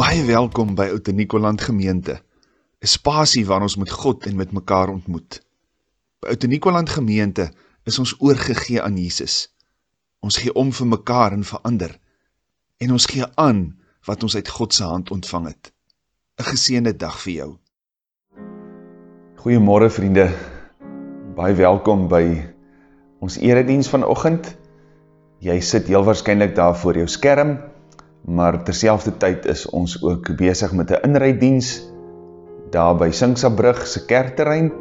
Baie welkom by Oute Nikoland Gemeente. 'n Spasie waar ons met God en met mekaar ontmoet. By Oute Nikoland Gemeente is ons oorgegee aan Jesus. Ons gee om vir mekaar en vir ander en ons gee aan wat ons uit God se hand ontvang het. 'n Geseënde dag vir jou. Goeiemôre vriende. Baie welkom by ons erediens vanoggend. Jy sit heel waarskynlik daar voor jou skerm maar terselfdertyd is ons ook besig met 'n inrydiens daar by Singsabrug se kerkterrein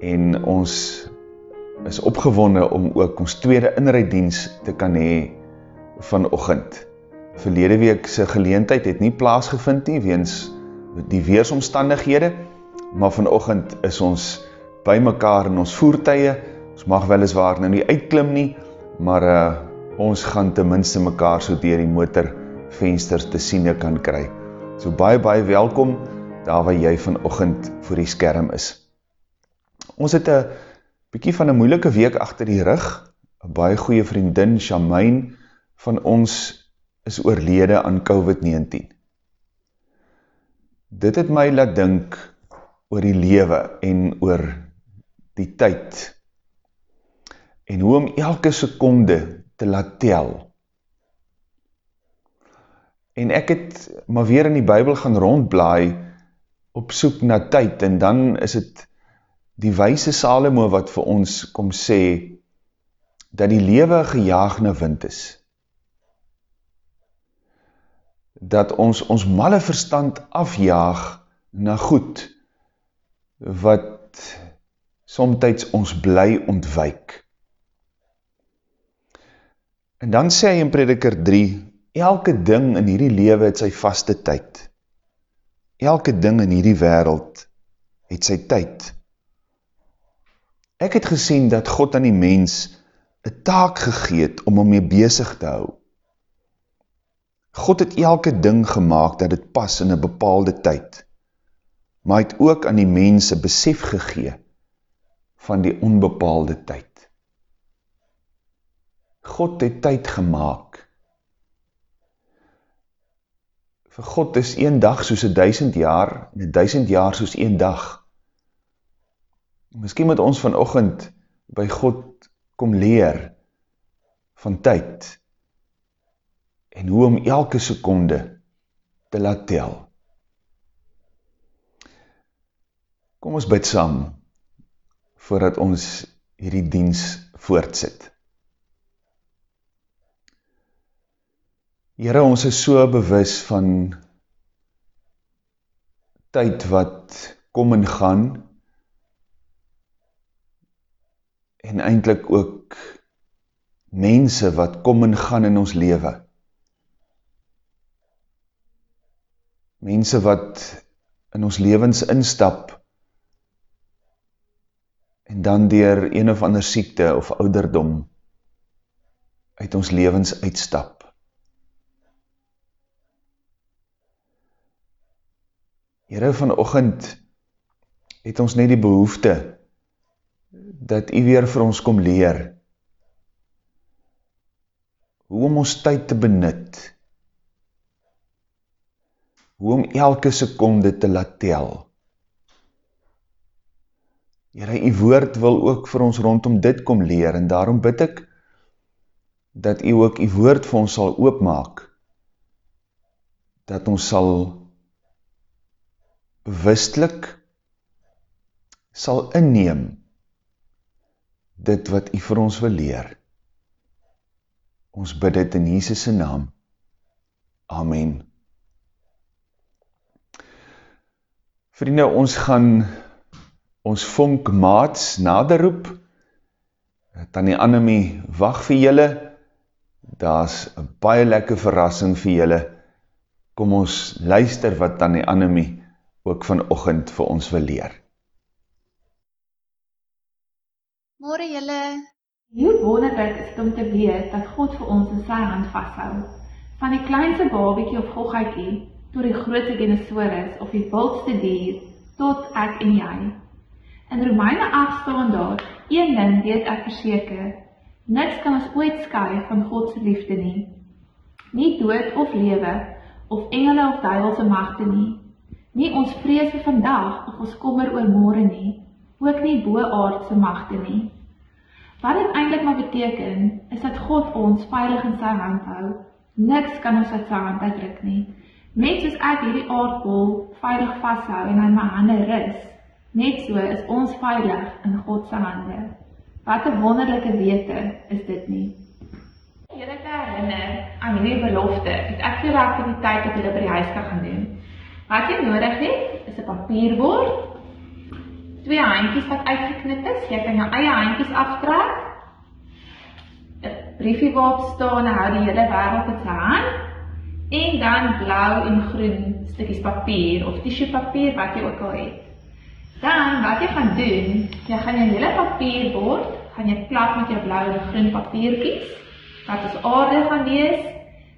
en ons is opgewonde om ook ons tweede inrydiens te kan hê vanoggend. Verlede week se geleentheid het nie plaasgevind nie weens die weeromstandighede, maar vanoggend is ons bymekaar in ons voertuie. Ons mag weliswaar nou nie uitklim nie, maar uh ons gaan ten minste mekaar so deur die motorvensters te siene kan kry. So baie baie welkom daar waar jy vanoggend voor die skerm is. Ons het 'n bietjie van 'n moeilike week agter die rug. 'n Baie goeie vriendin, Shamaine, van ons is oorlede aan COVID-19. Dit het my laat dink oor die lewe en oor die tyd en hoe om elke sekonde te laat tel. En ek het maar weer in die Bybel gaan rondblaai op soek na tyd en dan is het die wijse Salomo wat vir ons kom sê dat die lewe gejaag na wind is. Dat ons ons malle verstand afjaag na goed wat somtijds ons bly ontwijk. En dan sê hy in prediker 3, elke ding in hierdie lewe het sy vaste tyd. Elke ding in hierdie wereld het sy tyd. Ek het gesien dat God aan die mens een taak gegeet om hom mee bezig te hou. God het elke ding gemaakt dat het pas in een bepaalde tyd, maar het ook aan die mens een besef gegee van die onbepaalde tyd. God het tyd gemaakt. Vir God is een dag soos een duisend jaar, en een duisend jaar soos een dag. Misschien moet ons vanochtend by God kom leer van tyd en hoe om elke seconde te laat tel. Kom ons bid saam voordat ons hierdie diens voortsit. Here, ons is so bewus van tyd wat kom en gaan en eintlik ook mense wat kom en gaan in ons lewe. Mense wat in ons lewens instap en dan deur een of ander siekte of ouderdom uit ons lewens uitstap. Here vanoggend het ons net die behoefte dat U weer vir ons kom leer hoe om ons tyd te benut. Hoe om elke sekonde te laat tel. Here, U woord wil ook vir ons rondom dit kom leer en daarom bid ek dat U ook U woord vir ons sal oopmaak. Dat ons sal bewustelik sal inneem dit wat u vir ons wil leer. Ons bid dit in Jesus se naam. Amen. Vriende, ons gaan ons vonk maats nader roep. Tannie Annemie wag vir julle. Daar's 'n baie lekker verrassing vir julle. Kom ons luister wat Tannie Annemie ook vanochtend vir ons wil leer. Morgen julle, hoe wonderlik is het om te weet dat God vir ons in sy hand vasthou. Van die kleinste babiekie of gogheikie, tot die grootste dinosaurus of die wildste dier, tot ek en jy. In Romeine 8 staan daar, een ding weet ek verseker, niks kan ons ooit sky van Godse liefde nie. Nie dood of lewe, of engele of duiwelse magte nie. Nie ons vrees vir vandag of ons kommer oor môre nie, ook nie boaardse magte nie. Wat dit eintlik maar beteken, is dat God ons veilig in sy hand hou. Niks kan ons uit sy hand uitruk nie. Net soos ek hierdie aardbol veilig vashou en in my hande rus, net so is ons veilig in God se hande. Wat 'n wonderlike wete is dit nie. Here te herinner aan hierdie belofte, het ek vir aktiwiteit wat jy by die huis kan gaan doen. Wat jy nodig het, is 'n papierbord, twee handjies wat uitgeknip is, jy kan jou eie handjies aftrek. 'n Briefie waarop staan hou die hele wêreld in sy hand en dan blou en groen stukkies papier of tissuepapier wat jy ook al het. Dan wat jy gaan doen, jy gaan jou hele papierbord gaan jy plak met jou blou en groen papiertjies wat ons aarde gaan wees.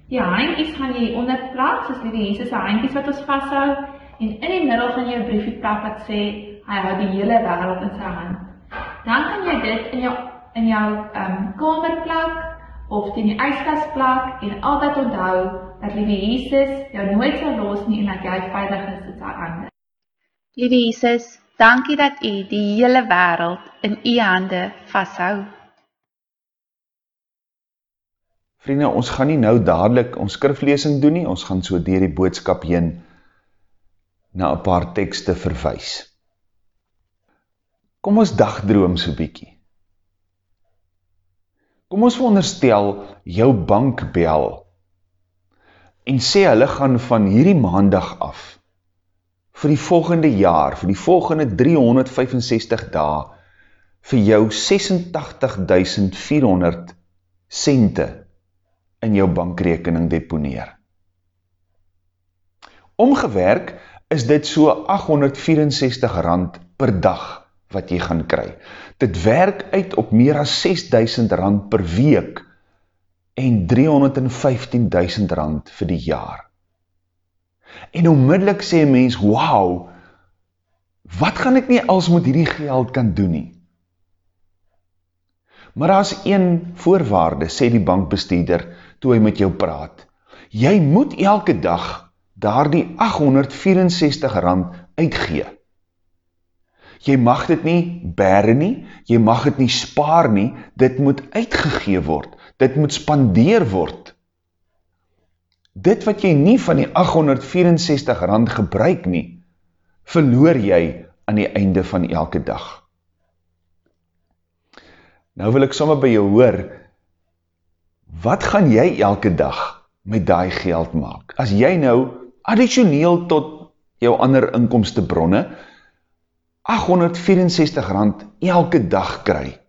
Die handjies gaan jy onderplak soos die Jesus se handjies wat ons vashou en in die middel gaan jy 'n briefie plak wat sê hy hou die hele wêreld in sy hand. Dan kan jy dit in jou in jou ehm um, kamer plak of teen die yskas plak en altyd onthou dat liewe Jesus jou nooit sal los nie en dat jy veilig is in sy hande. Liewe Jesus, dankie dat U die hele wêreld in U hande vashou. Vriende, ons gaan nie nou dadelik ons skriflesing doen nie, ons gaan so deur die boodskap heen na 'n paar tekste verwys. Kom ons dagdroom so bietjie. Kom ons veronderstel jou bank bel en sê hulle gaan van hierdie maandag af vir die volgende jaar, vir die volgende 365 dae vir jou 86400 sente in jou bankrekening deponeer. Omgewerk is dit so 864 rand per dag wat jy gaan kry. Dit werk uit op meer as 6000 rand per week en 315000 rand vir die jaar. En onmiddellik sê 'n mens, "Wow! Wat gaan ek nie als met hierdie geld kan doen nie?" Maar daar's een voorwaarde, sê die bankbestuurder toe hy met jou praat. Jy moet elke dag daardie 864 rand uitgee. Jy mag dit nie bære nie, jy mag dit nie spaar nie, dit moet uitgegee word, dit moet spandeer word. Dit wat jy nie van die 864 rand gebruik nie, verloor jy aan die einde van elke dag. Nou wil ek sommer by jou hoor, wat gaan jy elke dag met daai geld maak? As jy nou additioneel tot jou ander inkomste bronne, 864 rand elke dag kry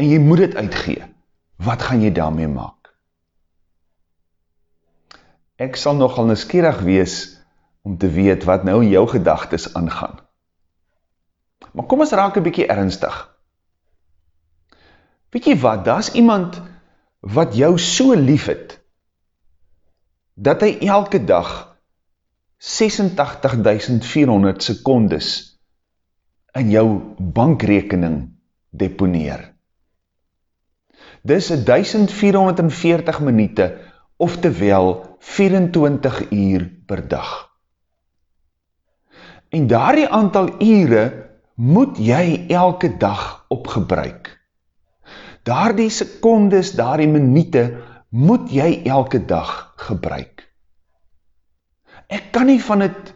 en jy moet dit uitgee, wat gaan jy daarmee maak? Ek sal nogal nuuskierig wees om te weet wat nou jou gedagtes aangaan. Maar kom ons raak 'n bietjie ernstig. Weet jy wat, daar's iemand wat jou so liefhet dat hy elke dag 86400 sekondes in jou bankrekening deponeer. Dis 1440 minute, oftewel 24 uur per dag. En daardie aantal ure moet jy elke dag opgebruik. Daardie sekondes, daardie minute moet jy elke dag gebruik. Ek kan nie van dit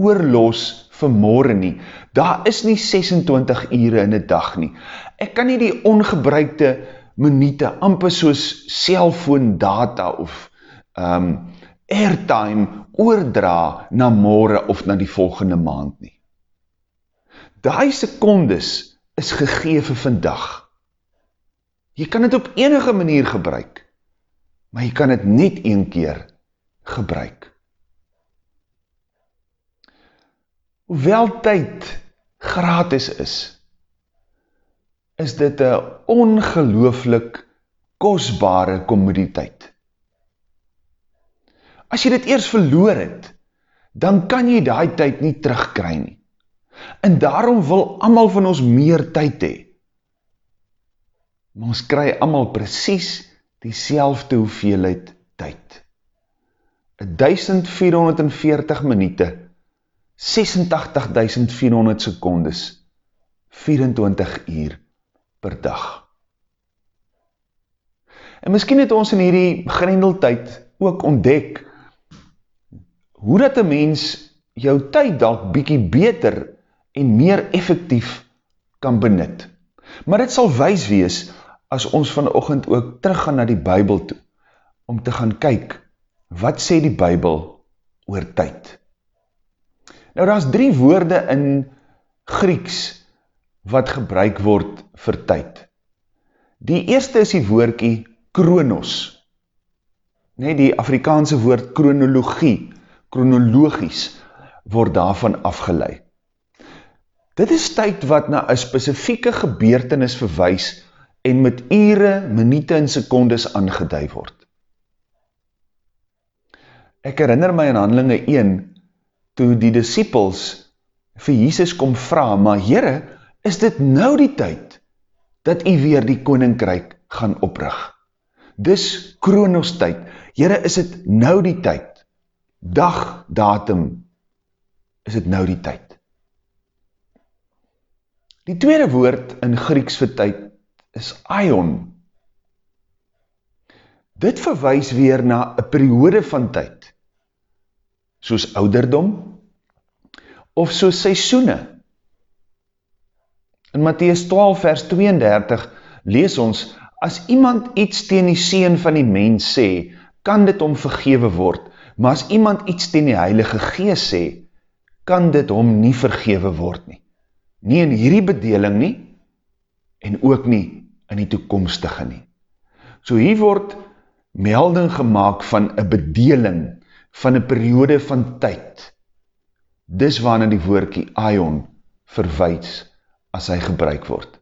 oorlos vir môre nie. Daar is nie 26 ure in 'n dag nie. Ek kan nie die ongebruikte minute amper soos selfoon data of um, airtime oordra na môre of na die volgende maand nie. Daai sekondes is gegee vir vandag. Jy kan dit op enige manier gebruik, maar jy kan dit net een keer gebruik. Hoewel tyd gratis is, is dit 'n ongelooflik kosbare kommoditeit. As jy dit eers verloor het, dan kan jy daai tyd nie terugkry nie. En daarom wil almal van ons meer tyd hê. Maar ons kry almal presies dieselfde hoeveelheid tyd. 1440 minute, 86.400 secondes, 24 uur per dag. En miskien het ons in hierdie grendeltyd ook ontdek, hoe dat een mens jou tyd dalk bykie beter en meer effectief kan benut. Maar dit sal wijs wees, as ons vanochtend ook terug gaan na die Bijbel toe, om te gaan kyk, wat sê die Bijbel oor tyd? Nou, daar is drie woorde in Grieks wat gebruik word vir tyd. Die eerste is die woordkie kronos. Nee, die Afrikaanse woord kronologie, kronologies, word daarvan afgeleid. Dit is tyd wat na een specifieke gebeurtenis verwijs en met ure, minute en secondes aangeduid word. Ek herinner my in handelinge 1, toe die disciples vir Jesus kom vraag, maar Heere, is dit nou die tyd, dat u weer die koninkryk gaan oprig? Dis kronos tyd, Heere, is dit nou die tyd? Dag, datum, is dit nou die tyd? Die tweede woord in Grieks vir tyd is aion. Dit verwijs weer na een periode van tyd, soos ouderdom, of soos seisoene. In Matthäus 12 vers 32 lees ons, as iemand iets teen die seen van die mens sê, kan dit om vergewe word, maar as iemand iets teen die heilige gees sê, kan dit om nie vergewe word nie. Nie in hierdie bedeling nie, en ook nie in die toekomstige nie. So hier word melding gemaakt van een bedeling, van een periode van tyd. Dis waarna die woordkie aion verwijs as hy gebruik word.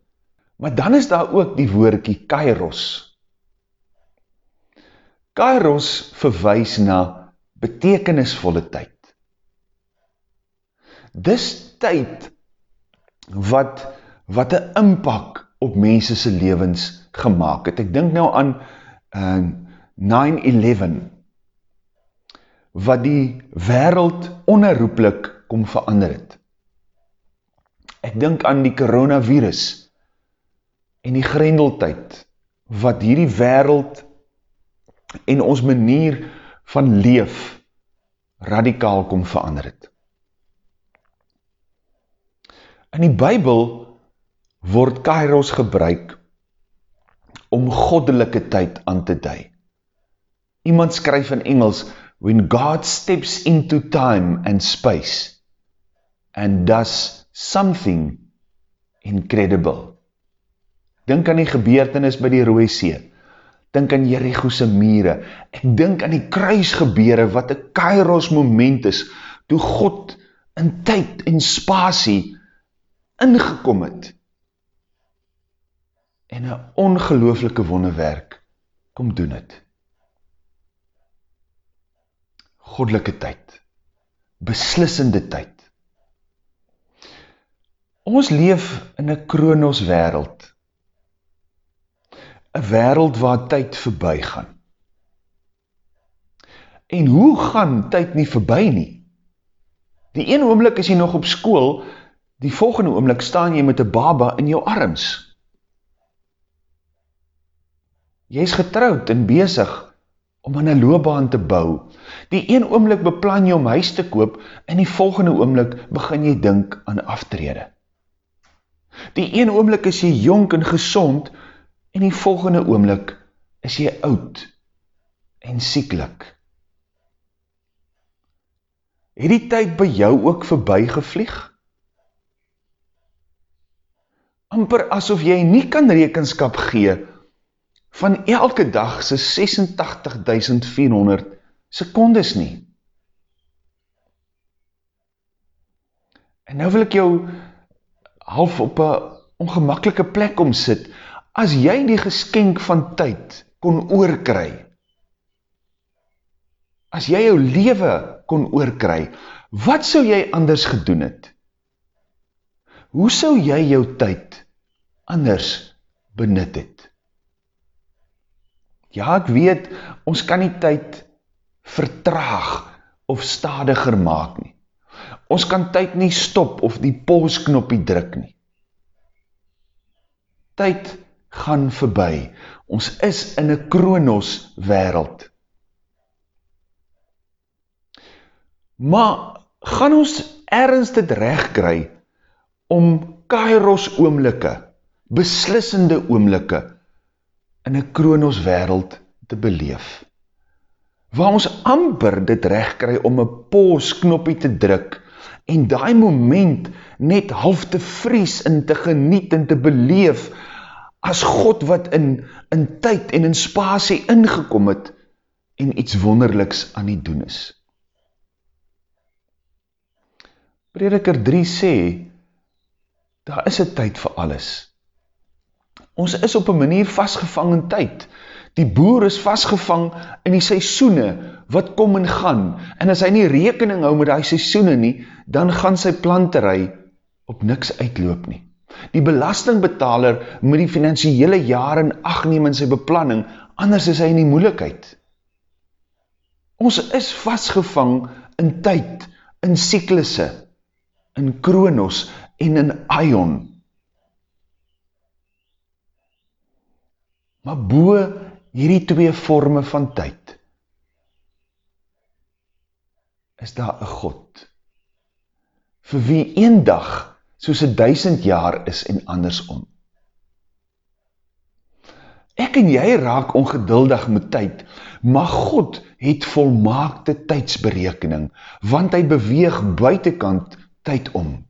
Maar dan is daar ook die woordkie kairos. Kairos verwijs na betekenisvolle tyd. Dis tyd wat, wat een impak op mensense levens gemaakt het. Ek dink nou aan uh, 9-11, wat die wereld onherroepelik kom verander het. Ek dink aan die coronavirus en die grendeltijd, wat hierdie wereld en ons manier van leef radikaal kom verander het. In die Bijbel word Kairos gebruik om goddelike tyd aan te dui. Iemand skryf in Engels, when God steps into time and space and does something incredible. Dink aan die gebeurtenis by die Rooie See. Dink aan Jericho'se mure. Ek dink aan die kruisgebeure wat 'n kairos moment is toe God in tyd en spasie ingekom het en 'n ongelooflike wonderwerk kom doen het. goddelike tyd, beslissende tyd. Ons leef in een kronos wereld, een wereld waar tyd voorbij gaan. En hoe gaan tyd nie voorbij nie? Die ene oomlik is jy nog op school, die volgende oomlik staan jy met een baba in jou arms. Jy is getrouwd en bezig om aan een loopbaan te bou. Die een oomlik beplan jy om huis te koop, en die volgende oomlik begin jy dink aan aftrede. Die een oomlik is jy jonk en gezond, en die volgende oomlik is jy oud en sieklik. Het die tyd by jou ook voorbij gevlieg? Amper asof jy nie kan rekenskap gee, van elke dag se 86.400 secondes nie. En nou wil ek jou half op een ongemakkelike plek omsit, as jy die geskenk van tyd kon oorkry, as jy jou leven kon oorkry, wat sou jy anders gedoen het? Hoe sou jy jou tyd anders benut het? Ja, ek weet, ons kan nie tyd vertraag of stadiger maak nie. Ons kan tyd nie stop of die pausknoppie druk nie. Tyd gaan verby. Ons is in 'n kronos wêreld. Maar gaan ons ergens dit regkry om kairos oomblikke, beslissende oomblikke in 'n kronos wêreld te beleef? Waar ons amper dit regkry om 'n pause knoppie te druk en daai moment net half te vries en te geniet en te beleef as God wat in in tyd en in spasie ingekom het en iets wonderliks aan die doen is. Prediker 3 sê daar is 'n tyd vir alles. Ons is op 'n manier vasgevang in tyd. Die boer is vasgevang in die seisoene wat kom en gaan. En as hy nie rekening hou met daai seisoene nie, dan gaan sy plantery op niks uitloop nie. Die belastingbetaler moet die finansiële jaar in ag neem in sy beplanning, anders is hy in die moeilikheid. Ons is vasgevang in tyd, in siklusse, in kronos en in aion. Maar bo hierdie twee vorme van tyd is daar 'n God vir wie een dag soos 'n duisend jaar is en andersom. Ek en jy raak ongeduldig met tyd, maar God het volmaakte tydsberekening, want hy beweeg buitekant tyd om.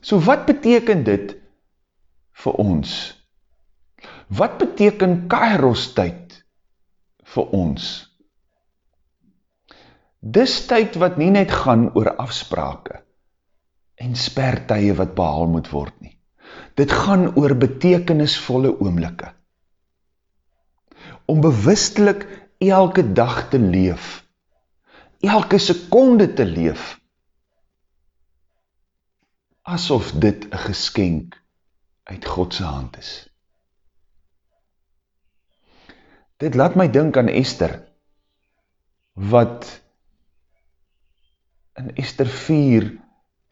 So wat beteken dit vir ons? Wat beteken Kairos tyd vir ons? Dis tyd wat nie net gaan oor afsprake en spertye wat behaal moet word nie. Dit gaan oor betekenisvolle oomblikke. Om bewustelik elke dag te leef, elke sekonde te leef, asof dit 'n geskenk uit God se hand is. Dit laat my dink aan Esther wat in Esther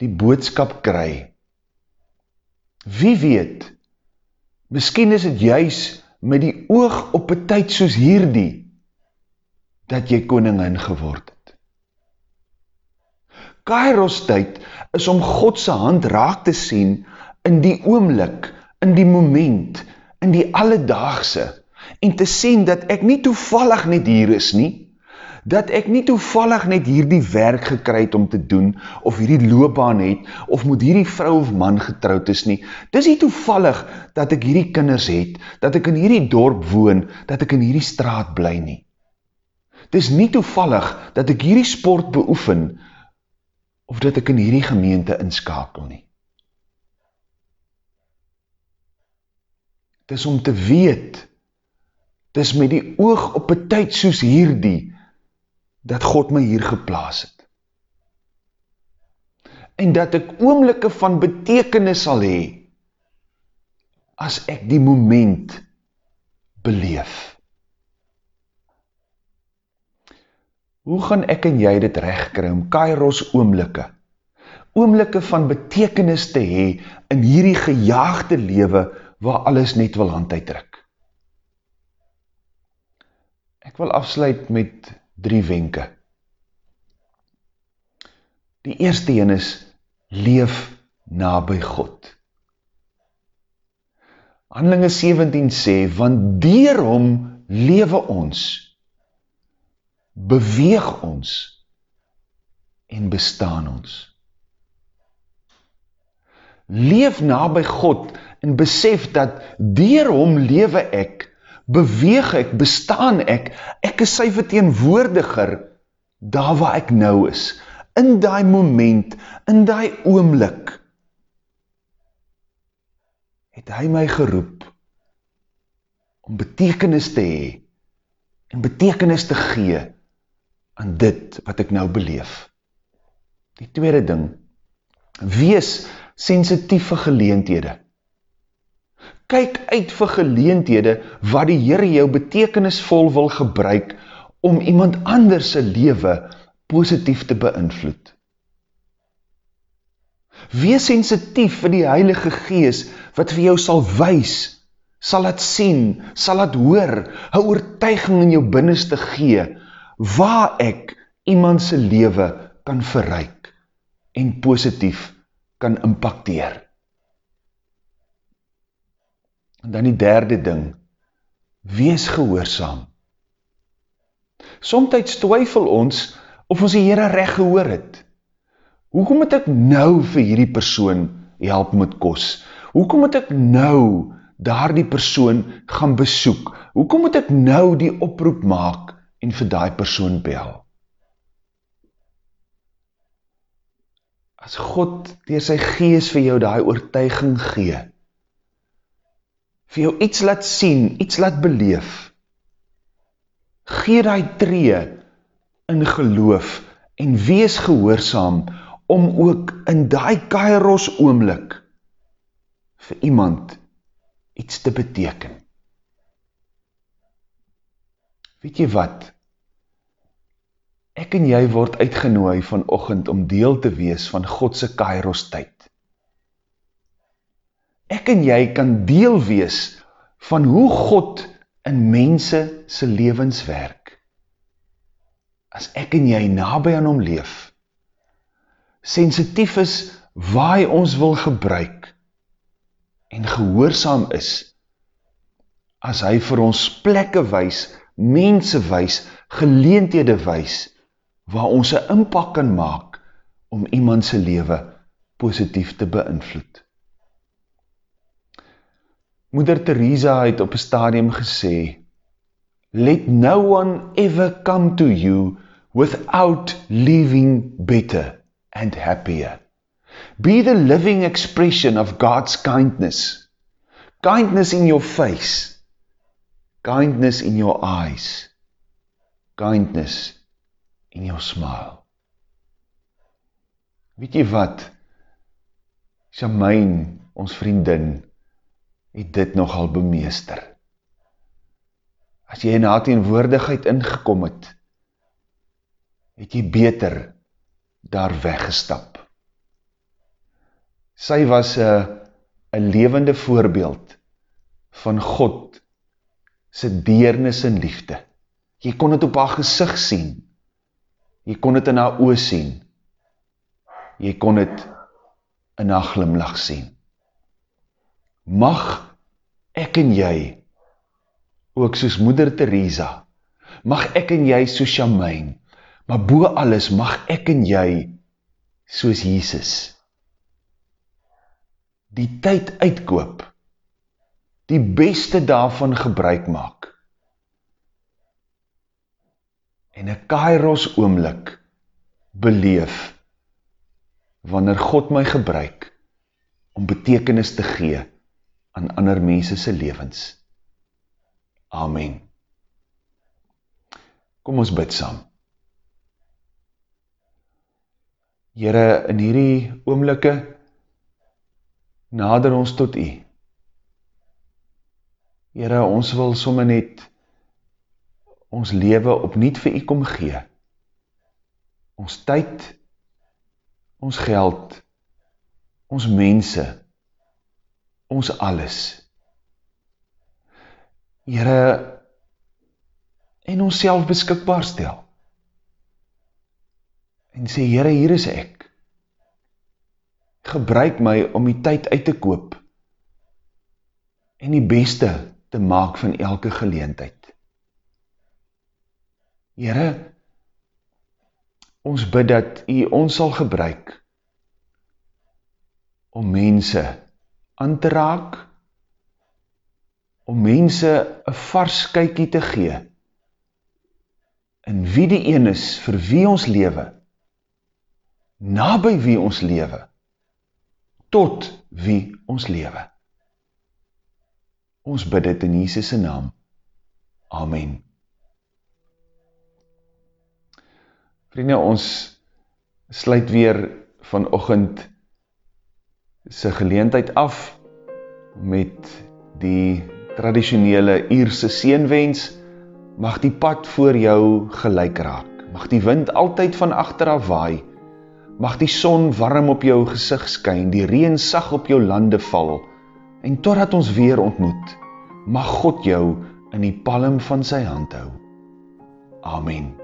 die boodskap kry. Wie weet, miskien is het juis met die oog op een tyd soos hierdie, dat jy koningin geword het. Kairos tyd is om Godse hand raak te sien in die oomlik, in die moment, in die alledaagse, en te sien dat ek nie toevallig net hier is nie, dat ek nie toevallig net hierdie werk gekry het om te doen, of hierdie loopbaan het, of moet hierdie vrou of man getrouwd is nie. Dis nie toevallig dat ek hierdie kinders het, dat ek in hierdie dorp woon, dat ek in hierdie straat bly nie. Dis nie toevallig dat ek hierdie sport beoefen, of dat ek in hierdie gemeente inskakel nie. Dis om te weet, dis met die oog op een tyd soos hierdie, dat God my hier geplaas het. En dat ek oomlikke van betekenis sal hee, as ek die moment beleef. Hoe gaan ek en jy dit regkry om kairos oomlikke, oomlikke van betekenis te hee in hierdie gejaagde lewe waar alles net wil hand Ek wil afsluit met drie wenke. Die eerste een is, leef na by God. Handelinge 17 sê, want dier hom lewe ons, beweeg ons en bestaan ons. Leef na by God en besef dat dier hom lewe ek, beweeg ek, bestaan ek, ek is sy verteenwoordiger, daar waar ek nou is, in die moment, in die oomlik, het hy my geroep, om betekenis te hee, en betekenis te gee, aan dit wat ek nou beleef. Die tweede ding, wees sensitieve geleenthede, kyk uit vir geleenthede wat die Here jou betekenisvol wil gebruik om iemand anders se lewe positief te beïnvloed. Wees sensitief vir die Heilige Gees wat vir jou sal wys, sal laat sien, sal laat hoor, 'n oortuiging in jou binneste gee waar ek iemand se lewe kan verryk en positief kan impakteer. En dan die derde ding, wees gehoorsaam. Somtyds twyfel ons of ons die Here reg gehoor het. Hoekom moet ek nou vir hierdie persoon help met kos? Hoekom moet ek nou daardie persoon gaan besoek? Hoekom moet ek nou die oproep maak en vir daai persoon bel? As God deur sy gees vir jou daai oortuiging gee, vir jou iets laat sien, iets laat beleef, gee daai tree in geloof en wees gehoorsaam om ook in daai kairos oomblik vir iemand iets te beteken. Weet jy wat? Ek en jy word uitgenooi vanoggend om deel te wees van God se kairos tyd. Ek en jy kan deel wees van hoe God in mense se lewens werk. As ek en jy naby aan hom leef, sensitief is waar hy ons wil gebruik en gehoorsaam is as hy vir ons plekke wys, mense wys, geleenthede wys waar ons 'n impak kan maak om iemand se lewe positief te beïnvloed. Moeder Teresa het op 'n stadium gesê: Let no one ever come to you without leaving better and happier. Be the living expression of God's kindness. Kindness in your face. Kindness in your eyes. Kindness en jou smile. Weet jy wat? Shamain, ons vriendin, het dit nogal bemeester. As jy in haar teenwoordigheid ingekom het, het jy beter daar weggestap. Sy was 'n 'n lewende voorbeeld van God se deernis en liefde. Jy kon dit op haar gesig sien. Jy kon dit in haar oë sien. Jy kon dit in haar glimlag sien. Mag ek en jy ook soos moeder Teresa, mag ek en jy soos Shamain, maar bo alles mag ek en jy soos Jesus die tyd uitkoop. Die beste daarvan gebruik maak en 'n kairos oomblik beleef wanneer God my gebruik om betekenis te gee aan ander mense se lewens. Amen. Kom ons bid saam. Here, in hierdie oomblikke nader ons tot U. Here, ons wil sommer net ons lewe opnuut vir U kom gee. Ons tyd, ons geld, ons mense, ons alles. Here en onsself beskikbaar stel. En sê Here, hier is ek. Gebruik my om die tyd uit te koop en die beste te maak van elke geleentheid. Here, ons bid dat U ons sal gebruik om mense aan te raak, om mense 'n vars kykie te gee in wie die een is vir wie ons lewe, naby wie ons lewe, tot wie ons lewe. Ons bid dit in Jesus naam. Amen. Vriende, ons sluit weer vanoggend se geleentheid af met die tradisionele uurse seënwens Mag die pad voor jou gelyk raak. Mag die wind altyd van agter af waai. Mag die son warm op jou gesig skyn, die reën sag op jou lande val. En totdat ons weer ontmoet, mag God jou in die palm van sy hand hou. Amen.